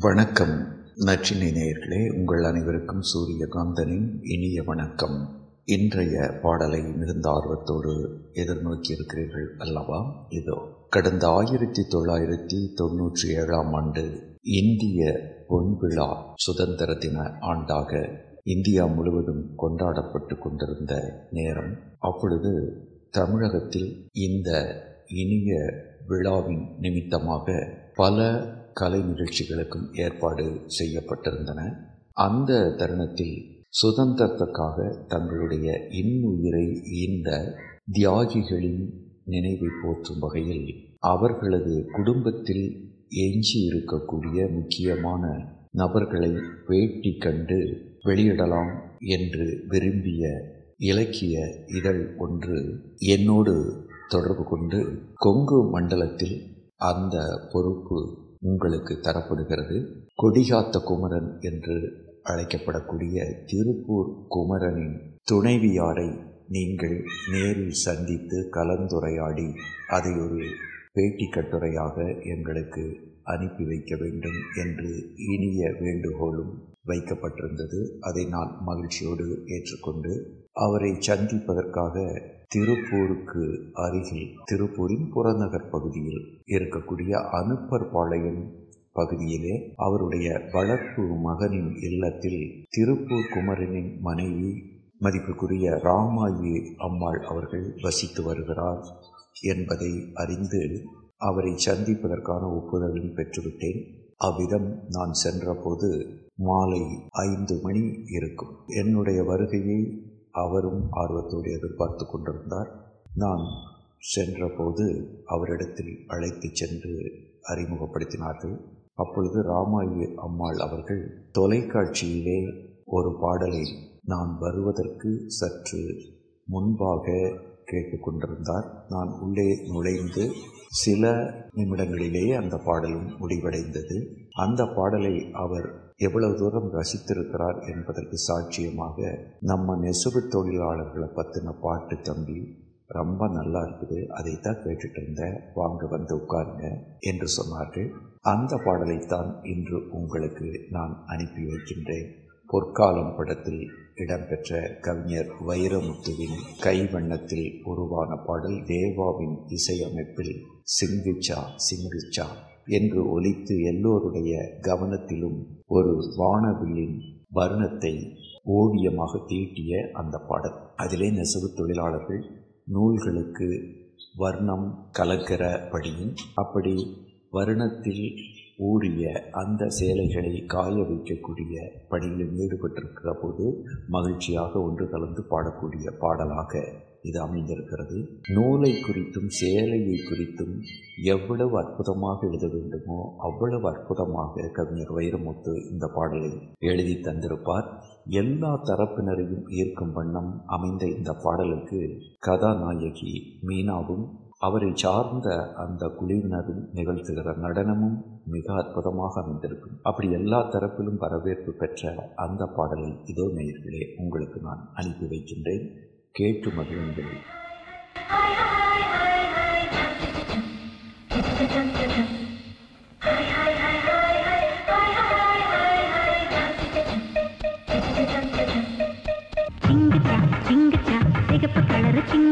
வணக்கம். நச்சினை நேயர்களே உங்கள் அனைவருக்கும் சூரியகாந்தனின் இனிய வணக்கம். இன்றைய பாடலை மிகுந்த ஆர்வத்தோடு எதிர்நோக்கி இருக்கிறீர்கள் அல்லவா? இதோ கடந்த ஆயிரத்தி தொள்ளாயிரத்தி தொன்னூற்றி ஏழாம் ஆண்டு இந்திய பொன்விழா சுதந்திர தின ஆண்டாக இந்தியா முழுவதும் கொண்டாடப்பட்டு கொண்டிருந்த நேரம் அப்பொழுது தமிழகத்தில் இந்த இனிய விழாவின் நிமித்தமாக பல கலை நிகழ்ச்சிகளுக்கும் ஏற்பாடு செய்யப்பட்டிருந்தன. அந்த தருணத்தில் சுதந்திரத்துக்காக தங்களுடைய இன்னுயிரை ஈந்த தியாகிகளின் நினைவை போற்றும் வகையில் அவர்களது குடும்பத்தில் எஞ்சி இருக்கக்கூடிய முக்கியமான நபர்களை வேட்டி கண்டு வெளியிடலாம் என்று விரும்பிய இலக்கிய இதழ் ஒன்று என்னோடு தொடர்பு கொண்டு கொங்கு மண்டலத்தில் அந்த பொறுப்பு உங்களுக்கு தரப்படுகிறது. கொடிகாத்த குமரன் என்று அழைக்கப்படக்கூடிய திருப்பூர் குமரனின் துணைவியாரை நீங்கள் நேரில் சந்தித்து கலந்துரையாடி அதை ஒரு பேட்டி கட்டுரையாக எங்களுக்கு அனுப்பி வைக்க வேண்டும் என்று இனிய வேண்டுகோளும் வைக்கப்பட்டிருந்தது. அதை நான் மகிழ்ச்சியோடு ஏற்றுக்கொண்டு அவரை சந்திப்பதற்காக திருப்பூருக்கு அருகில் திருப்பூரின் புறநகர் பகுதியில் இருக்கக்கூடிய அனுப்பர் பாளையம் பகுதியிலே அவருடைய வளர்ப்பு மகனின் இல்லத்தில் திருப்பூர் குமரனின் மனைவி மதிப்புக்குரிய ராமாயி அம்மாள் அவர்கள் வசித்து வருகிறார் என்பதை அறிந்து அவரை சந்திப்பதற்கான ஒப்புதலும் பெற்றுவிட்டேன். அவ்விதம் நான் சென்றபோது மாலை ஐந்து மணி இருக்கும். என்னுடைய வருகையை அவரும் ஆர்வத்தோடு எதிர்பார்த்து கொண்டிருந்தார். நான் சென்றபோது அவரிடத்தில் அழைத்து சென்று அறிமுகப்படுத்தினார்கள். அப்பொழுது ராமாயி அம்மாள் அவர்கள் தொலைக்காட்சியிலே ஒரு பாடலை நான் வருவதற்கு சற்று முன்பாக கேட்டுக்கொண்டிருந்தார் நான் உள்ளே நுழைந்து சில நிமிடங்களிலேயே அந்த பாடலும் முடிவடைந்தது. அந்த பாடலை அவர் எவ்வளவு தூரம் ரசித்திருக்கிறார் என்பதற்கு சாட்சியமாக நம்ம நெசவு தொழிலாளர்களை பற்றின பாட்டு தம்பி ரொம்ப நல்லா இருக்குது. அதை தான் கேட்டுட்டு இருந்தேன். வாங்க வந்து உட்காருங்க என்று சொன்னார்கள். அந்த பாடலைத்தான் இன்று உங்களுக்கு நான் அனுப்பி வைக்கின்றேன். பொற்காலம் படத்தில் இடம்பெற்ற கவிஞர் வைரமுத்துவின் கைவண்ணத்தில் உருவான பாடல் தேவாவின் இசையமைப்பில் சிங்கிச்சா சிங்கிச்சா என்று ஒலித்து எல்லோருடைய கவனத்திலும் ஒரு வானவில்லின் வர்ணத்தை ஓவியமாக தீட்டிய அந்த படம் அதிலே நெசவு தொழிலாளர்கள் நூல்களுக்கு வர்ணம் கலக்கிறபடியும் அப்படி வருணத்தில் ஊறிய அந்த சேலைகளை காய வைக்கக்கூடிய பணிகளில் ஈடுபட்டிருக்கிற போது மகிழ்ச்சியாக ஒன்று கலந்து பாடக்கூடிய பாடலாக இது அமைந்திருக்கிறது. நூலை குறித்தும் சேலையை குறித்தும் எவ்வளவு அற்புதமாக எழுத வேண்டுமோ அவ்வளவு அற்புதமாக கவிஞர் வைரமுத்து இந்த பாடலை எழுதி தந்திருப்பார். எல்லா தரப்பினரையும் ஈர்க்கும் வண்ணம் அமைந்த இந்த பாடலுக்கு கதாநாயகி மீனாவும் அவரை சார்ந்த அந்த குழுவினரும் நிகழ்த்துகிற நடனமும் மிக அற்புதமாக அமைந்திருக்கும். அப்படி எல்லா தரப்பிலும் வரவேற்பு பெற்ற அந்த பாடலை இதோ நேயர்களே உங்களுக்கு நான் அனுப்பி வைக்கின்றேன். கேட்டு மகிழுங்கள் சிங்குச்சா சிங்குச்சா சிகப்பு கலரு சிங்குச்சா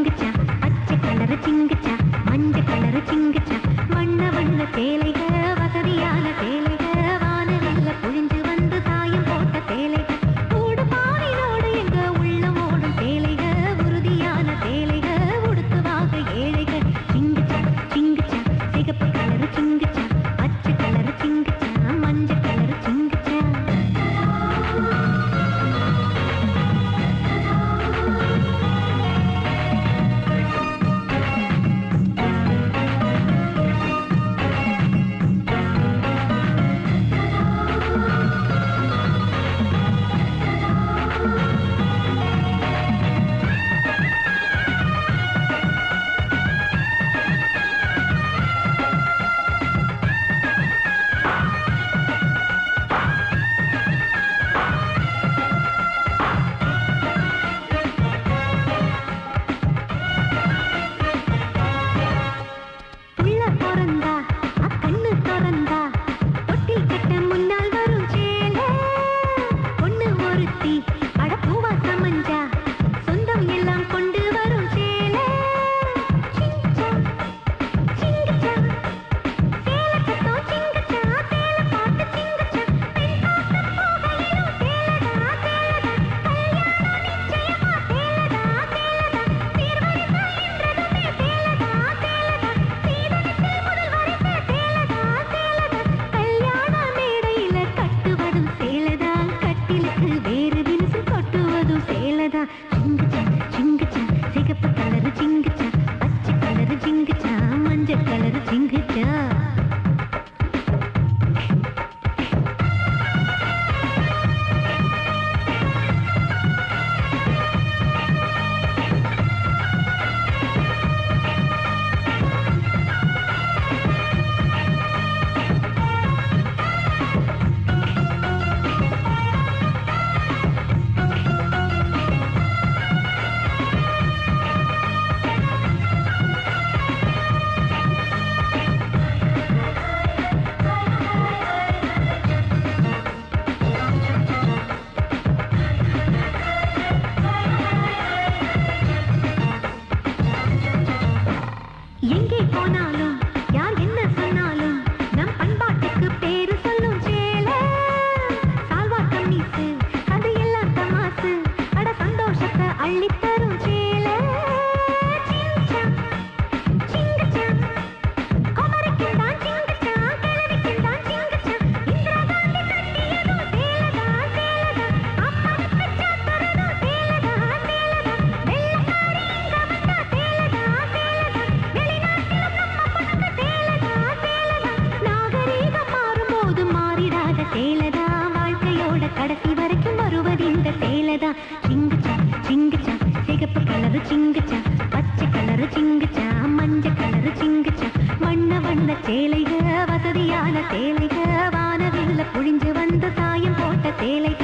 கலரு சிங்குச்சா பச்சை கலரு சிங்குச்சா மஞ்ச கலரு சிங்குச்சா. வண்ண வண்ண சேலைக வசதியான சேலைக வானவில்ல புழிஞ்சு வந்த சாயம் போட்ட சேலைக.